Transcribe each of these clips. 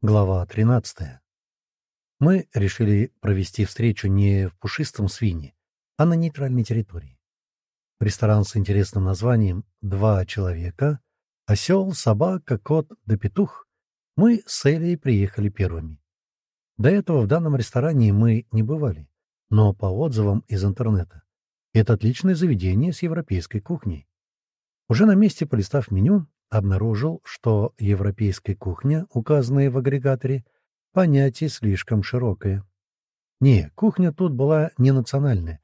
Глава 13. Мы решили провести встречу не в пушистом свине, а на нейтральной территории. Ресторан с интересным названием «Два человека», «Осел», «Собака», «Кот» да «Петух» мы с Элей приехали первыми. До этого в данном ресторане мы не бывали, но по отзывам из интернета это отличное заведение с европейской кухней. Уже на месте, полистав меню, обнаружил, что европейская кухня, указанная в агрегаторе, понятие слишком широкое. Не, кухня тут была не национальная,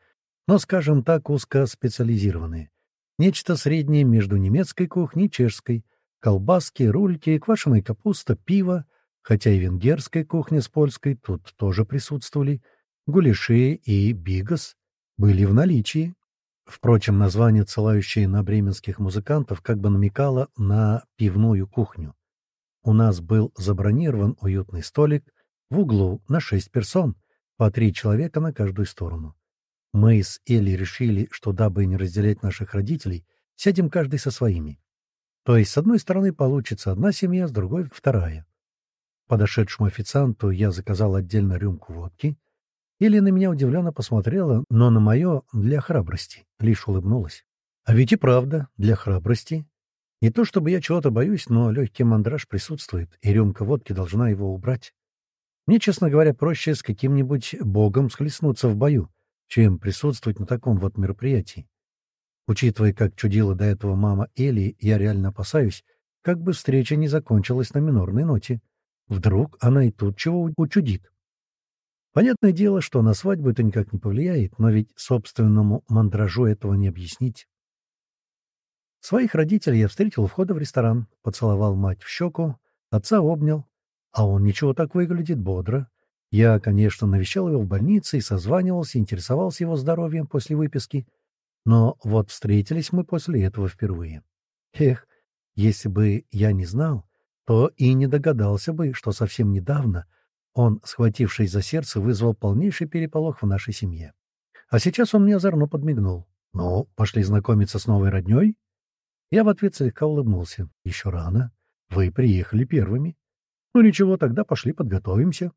но, скажем так, узкоспециализированная. Нечто среднее между немецкой кухней и чешской. Колбаски, рульки, квашеная капуста, пиво, хотя и венгерская кухня с польской тут тоже присутствовали. Гуляши и бигас были в наличии. Впрочем, название, ссылающее на бременских музыкантов, как бы намекало на пивную кухню. У нас был забронирован уютный столик в углу на шесть персон, по три человека на каждую сторону. Мы с Элли решили, что дабы не разделять наших родителей, сядем каждый со своими. То есть, с одной стороны, получится одна семья, с другой — вторая. Подошедшему официанту я заказал отдельно рюмку водки, или на меня удивленно посмотрела, но на мое «для храбрости» лишь улыбнулась. А ведь и правда, для храбрости. Не то чтобы я чего-то боюсь, но легкий мандраж присутствует, и рюмка водки должна его убрать. Мне, честно говоря, проще с каким-нибудь богом схлестнуться в бою, чем присутствовать на таком вот мероприятии. Учитывая, как чудила до этого мама Эли, я реально опасаюсь, как бы встреча не закончилась на минорной ноте. Вдруг она и тут чего учудит. Понятное дело, что на свадьбу это никак не повлияет, но ведь собственному мандражу этого не объяснить. Своих родителей я встретил у входа в ресторан, поцеловал мать в щеку, отца обнял, а он ничего так выглядит бодро. Я, конечно, навещал его в больнице и созванивался, интересовался его здоровьем после выписки, но вот встретились мы после этого впервые. Эх, если бы я не знал, то и не догадался бы, что совсем недавно он, схватившись за сердце, вызвал полнейший переполох в нашей семье. А сейчас он мне озорно подмигнул. «Ну, пошли знакомиться с новой роднёй?» Я в ответ слегка улыбнулся. «Еще рано. Вы приехали первыми. Ну ничего, тогда пошли подготовимся».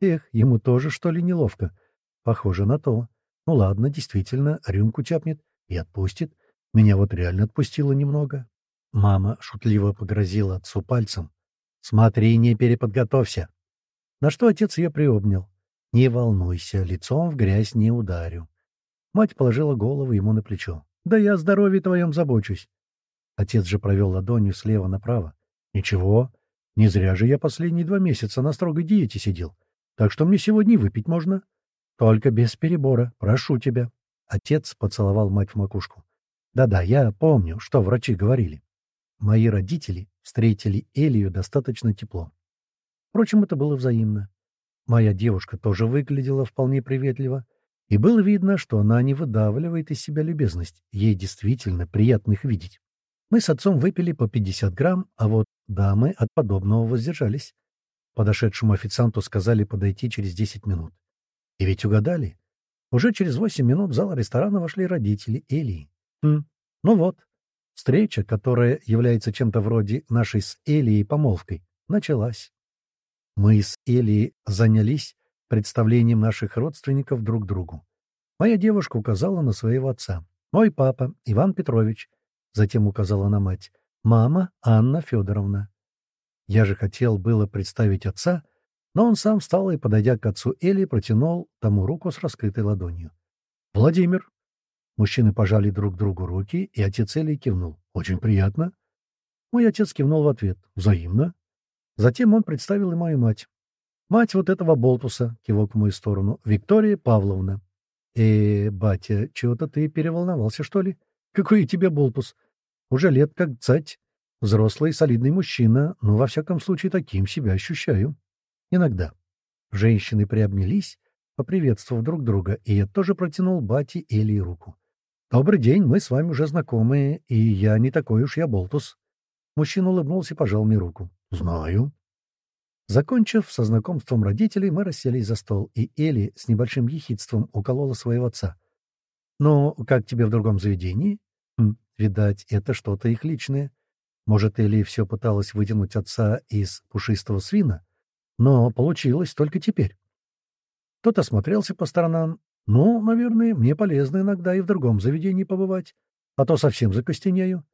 Эх, ему тоже, что ли, неловко? Похоже на то. Ну ладно, действительно, рюмку тяпнет и отпустит. Меня вот реально отпустило немного. Мама шутливо погрозила отцу пальцем. «Смотри, не переподготовься. На что отец ее приобнял. «Не волнуйся, лицом в грязь не ударю». Мать положила голову ему на плечо. «Да я о здоровье твоем забочусь». Отец же провел ладонью слева направо. «Ничего, не зря же я последние два месяца на строгой диете сидел. Так что мне сегодня выпить можно. Только без перебора, прошу тебя». Отец поцеловал мать в макушку. «Да-да, я помню, что врачи говорили. Мои родители встретили Элию достаточно тепло. Впрочем, это было взаимно. Моя девушка тоже выглядела вполне приветливо, и было видно, что она не выдавливает из себя любезность. Ей действительно приятно их видеть. Мы с отцом выпили по 50 грамм, а вот дамы от подобного воздержались. Подошедшему официанту сказали подойти через 10 минут. И ведь угадали. Уже через 8 минут в зал ресторана вошли родители Элии. Хм, ну вот, встреча, которая является чем-то вроде нашей с Элией помолвкой, началась. Мы с Элией занялись представлением наших родственников друг другу. Моя девушка указала на своего отца. «Мой папа, Иван Петрович». Затем указала на мать. «Мама, Анна Федоровна». Я же хотел было представить отца, но он сам встал и, подойдя к отцу Эли, протянул тому руку с раскрытой ладонью. «Владимир». Мужчины пожали друг другу руки, и отец Эли кивнул. «Очень приятно». Мой отец кивнул в ответ. «Взаимно». Затем он представил и мою мать. Мать вот этого болтуса, кивок в мою сторону, Виктория Павловна. «Э, батя, чего-то ты переволновался, что ли? Какой тебе болтус? Уже лет как цать. Взрослый, солидный мужчина, но во всяком случае таким себя ощущаю. Иногда. Женщины приобнялись, поприветствовав друг друга, и я тоже протянул бате Эли руку. «Добрый день, мы с вами уже знакомы, и я не такой уж я болтус». Мужчина улыбнулся и пожал мне руку. «Знаю». Закончив со знакомством родителей, мы расселись за стол, и Элли с небольшим ехидством уколола своего отца. «Ну, как тебе в другом заведении?» хм, «Видать, это что-то их личное. Может, Элли все пыталась вытянуть отца из пушистого свина? Но получилось только теперь. Тот осмотрелся по сторонам. Ну, наверное, мне полезно иногда и в другом заведении побывать, а то совсем закостенею.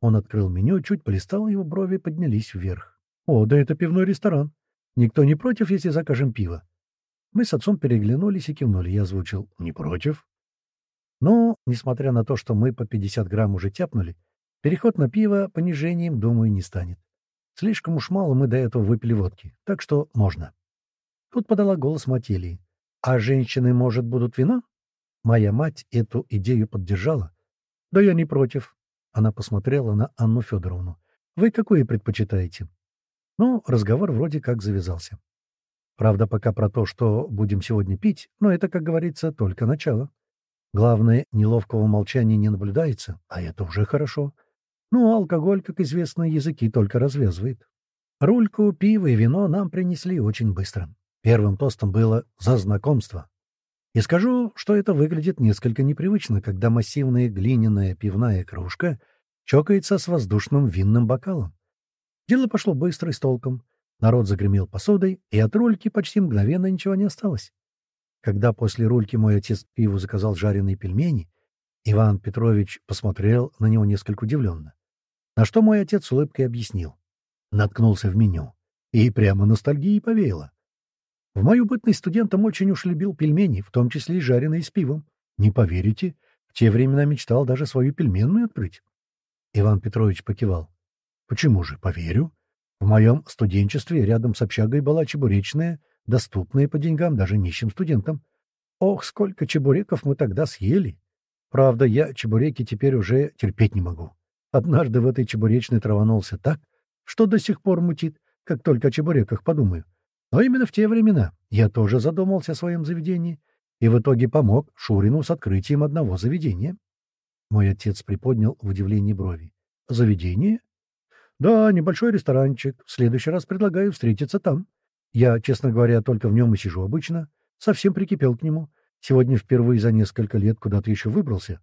Он открыл меню, чуть полистал, его брови поднялись вверх. О, да это пивной ресторан. Никто не против, если закажем пиво. Мы с отцом переглянулись и кивнули. Я озвучил «не против». Но, несмотря на то, что мы по 50 грамм уже тяпнули, переход на пиво понижением, думаю, не станет. Слишком уж мало мы до этого выпили водки, так что можно. Тут подала голос Мателии. «А женщины, может, будут вино?» Моя мать эту идею поддержала. «Да я не против». Она посмотрела на Анну Федоровну. «Вы какое предпочитаете?» Ну, разговор вроде как завязался. Правда, пока про то, что будем сегодня пить, но это, как говорится, только начало. Главное, неловкого молчания не наблюдается, а это уже хорошо. Ну, алкоголь, как известно, языки только развязывает. Рульку, пиво и вино нам принесли очень быстро. Первым тостом было «за знакомство». И скажу, что это выглядит несколько непривычно, когда массивная глиняная пивная кружка чокается с воздушным винным бокалом. Дело пошло быстро и с толком. Народ загремел посудой, и от рульки почти мгновенно ничего не осталось. Когда после рульки мой отец пиву заказал жареные пельмени, Иван Петрович посмотрел на него несколько удивленно. На что мой отец с улыбкой объяснил. Наткнулся в меню. И прямо ностальгии повеяло. В мою бытность студентом очень уж любил пельмени, в том числе и жареные с пивом. Не поверите, в те времена мечтал даже свою пельменную открыть. Иван Петрович покивал. Почему же? Поверю. В моем студенчестве рядом с общагой была чебуречная, доступная по деньгам даже нищим студентам. Ох, сколько чебуреков мы тогда съели! Правда, я чебуреки теперь уже терпеть не могу. Однажды в этой чебуречной траванулся так, что до сих пор мутит, как только о чебуреках подумаю. Но именно в те времена я тоже задумался о своем заведении и в итоге помог Шурину с открытием одного заведения. Мой отец приподнял в удивлении брови. «Заведение? Да, небольшой ресторанчик. В следующий раз предлагаю встретиться там. Я, честно говоря, только в нем и сижу обычно. Совсем прикипел к нему. Сегодня впервые за несколько лет куда-то еще выбрался.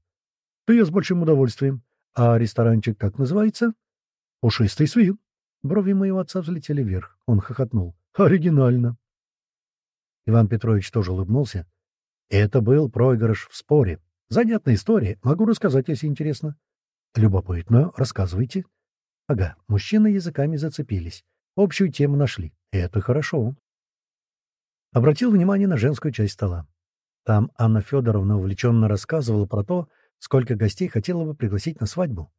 Да я с большим удовольствием. А ресторанчик как называется? Пушистый свин. Брови моего отца взлетели вверх. Он хохотнул. Оригинально. Иван Петрович тоже улыбнулся. Это был проигрыш в споре. Занятная история. Могу рассказать, если интересно. Любопытно. Рассказывайте. Ага, мужчины языками зацепились. Общую тему нашли. Это хорошо. Обратил внимание на женскую часть стола. Там Анна Федоровна увлеченно рассказывала про то, сколько гостей хотела бы пригласить на свадьбу.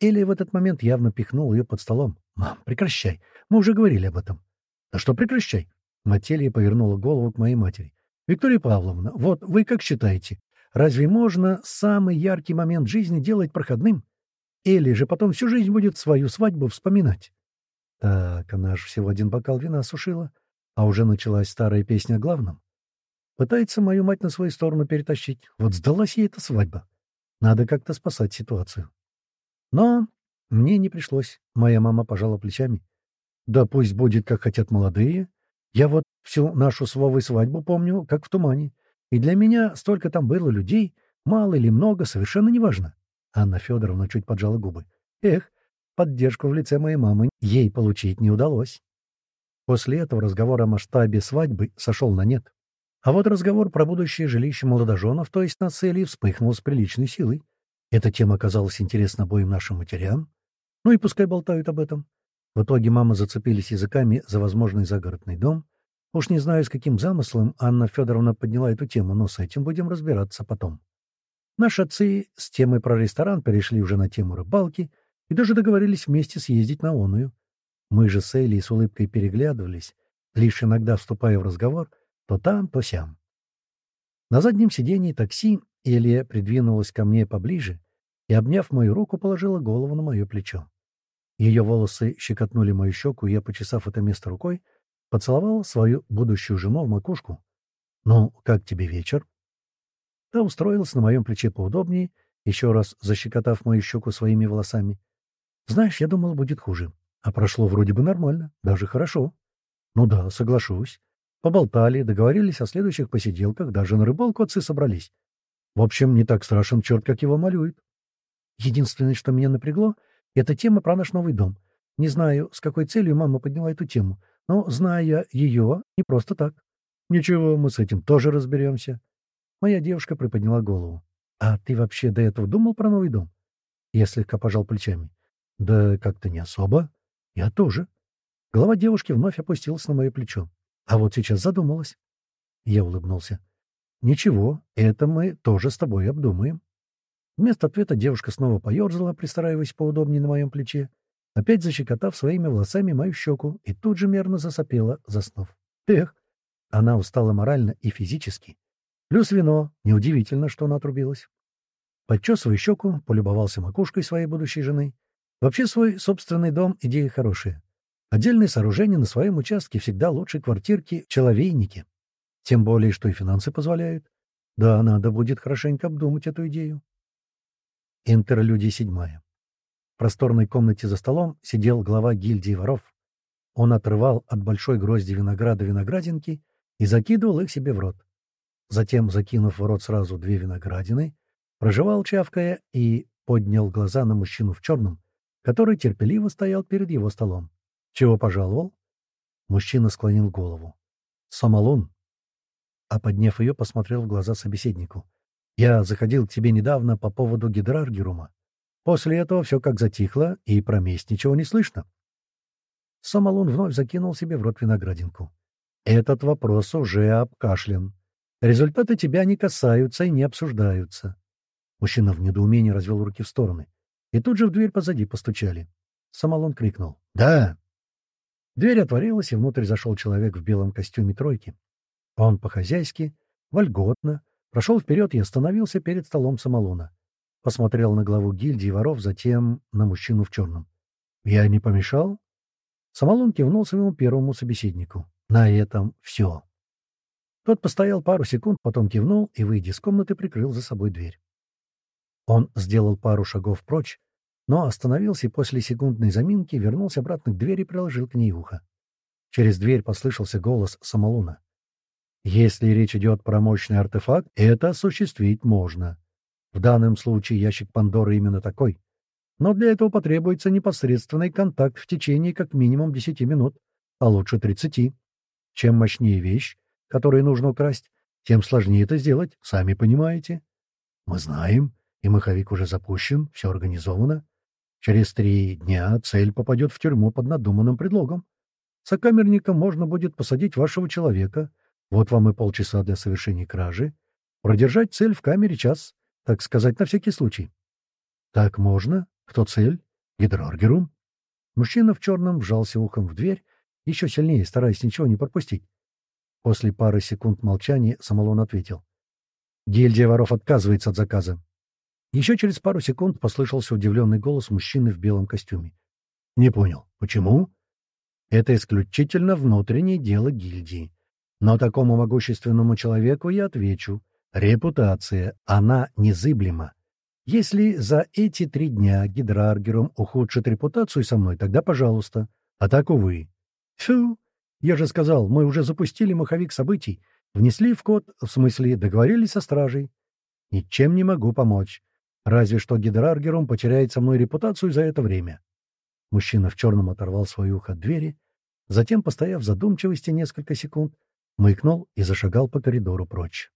Или в этот момент явно пихнул ее под столом. «Мам, прекращай. Мы уже говорили об этом». «Да что прекращай?» Мателья повернула голову к моей матери. «Виктория Павловна, вот вы как считаете, разве можно самый яркий момент жизни делать проходным? Или же потом всю жизнь будет свою свадьбу вспоминать?» Так, она же всего один бокал вина осушила, а уже началась старая песня о главном. Пытается мою мать на свою сторону перетащить. Вот сдалась ей эта свадьба. Надо как-то спасать ситуацию. Но мне не пришлось. Моя мама пожала плечами. Да пусть будет, как хотят молодые. Я вот всю нашу с Вовой свадьбу помню, как в тумане. И для меня столько там было людей, мало или много, совершенно неважно. Анна Федоровна чуть поджала губы. Эх, поддержку в лице моей мамы ей получить не удалось. После этого разговор о масштабе свадьбы сошел на нет. А вот разговор про будущее жилище молодоженов, то есть на цели, вспыхнул с приличной силой. Эта тема оказалась интересна обоим нашим матерям. Ну и пускай болтают об этом. В итоге мамы зацепились языками за возможный загородный дом. Уж не знаю, с каким замыслом Анна Федоровна подняла эту тему, но с этим будем разбираться потом. Наши отцы с темой про ресторан перешли уже на тему рыбалки и даже договорились вместе съездить на оную. Мы же с Элей с улыбкой переглядывались, лишь иногда вступая в разговор — то там, то сям. На заднем сиденье такси Элия придвинулась ко мне поближе и, обняв мою руку, положила голову на мое плечо. Ее волосы щекотнули мою щеку, и я, почесав это место рукой, поцеловал свою будущую жену в макушку. «Ну, как тебе вечер?» Та устроилась на моем плече поудобнее, еще раз защекотав мою щеку своими волосами. «Знаешь, я думал, будет хуже. А прошло вроде бы нормально, даже хорошо». «Ну да, соглашусь. Поболтали, договорились о следующих посиделках, даже на рыбалку отцы собрались. В общем, не так страшен черт, как его малюют. Единственное, что меня напрягло, это тема про наш новый дом. Не знаю, с какой целью мама подняла эту тему, Но, зная ее, не просто так. Ничего, мы с этим тоже разберемся. Моя девушка приподняла голову. «А ты вообще до этого думал про новый дом?» Я слегка пожал плечами. «Да как-то не особо. Я тоже». Голова девушки вновь опустилась на мое плечо. А вот сейчас задумалась. Я улыбнулся. «Ничего, это мы тоже с тобой обдумаем». Вместо ответа девушка снова поерзала, пристраиваясь поудобнее на моем плече, опять защекотав своими волосами мою щеку и тут же мерно засопела, заснув. Эх, она устала морально и физически. Плюс вино. Неудивительно, что она отрубилась. Подчесывая щеку, полюбовался макушкой своей будущей жены. Вообще свой собственный дом — идея хорошая. Отдельное сооружение на своем участке всегда лучше квартирки человейники. Тем более, что и финансы позволяют. Да, надо будет хорошенько обдумать эту идею. Интерлюдия седьмая. В просторной комнате за столом сидел глава гильдии воров. Он отрывал от большой грозди винограда виноградинки и закидывал их себе в рот. Затем, закинув в рот сразу две виноградины, прожевал чавкая и поднял глаза на мужчину в черном, который терпеливо стоял перед его столом. «Чего пожаловал?» Мужчина склонил голову. «Самолун». А подняв ее, посмотрел в глаза собеседнику. Я заходил к тебе недавно по поводу гидраргерума. После этого все как затихло, и про месть ничего не слышно. Самолун вновь закинул себе в рот виноградинку. Этот вопрос уже обкашлен. Результаты тебя не касаются и не обсуждаются. Мужчина в недоумении развел руки в стороны. И тут же в дверь позади постучали. Самолон крикнул. «Да!» Дверь отворилась, и внутрь зашел человек в белом костюме тройки. Он по-хозяйски, вольготно, Прошел вперед и остановился перед столом самолуна. Посмотрел на главу гильдии воров, затем на мужчину в черном. «Я не помешал?» Самолун кивнул своему первому собеседнику. «На этом все». Тот постоял пару секунд, потом кивнул и, выйдя из комнаты, прикрыл за собой дверь. Он сделал пару шагов прочь, но остановился и после секундной заминки вернулся обратно к двери и приложил к ней ухо. Через дверь послышался голос Самолуна. Если речь идет про мощный артефакт, это осуществить можно. В данном случае ящик Пандоры именно такой. Но для этого потребуется непосредственный контакт в течение как минимум 10 минут, а лучше 30. Чем мощнее вещь, которую нужно украсть, тем сложнее это сделать, сами понимаете. Мы знаем, и маховик уже запущен, все организовано. Через три дня цель попадет в тюрьму под надуманным предлогом. Сокамерником можно будет посадить вашего человека — вот вам и полчаса для совершения кражи. Продержать цель в камере час, так сказать, на всякий случай. Так можно? Кто цель? Гидроргерум? Мужчина в черном вжался ухом в дверь, еще сильнее, стараясь ничего не пропустить. После пары секунд молчания Самолон ответил. «Гильдия воров отказывается от заказа». Еще через пару секунд послышался удивленный голос мужчины в белом костюме. «Не понял. Почему?» «Это исключительно внутреннее дело гильдии. Но такому могущественному человеку я отвечу. Репутация, она незыблема. Если за эти три дня Гидраргерум ухудшит репутацию со мной, тогда пожалуйста. А так, увы. Фу! Я же сказал, мы уже запустили маховик событий, внесли в код, в смысле договорились со стражей. Ничем не могу помочь. Разве что Гидраргерум потеряет со мной репутацию за это время. Мужчина в черном оторвал свой ухо от двери, затем, постояв в задумчивости несколько секунд, мыкнул и зашагал по коридору прочь.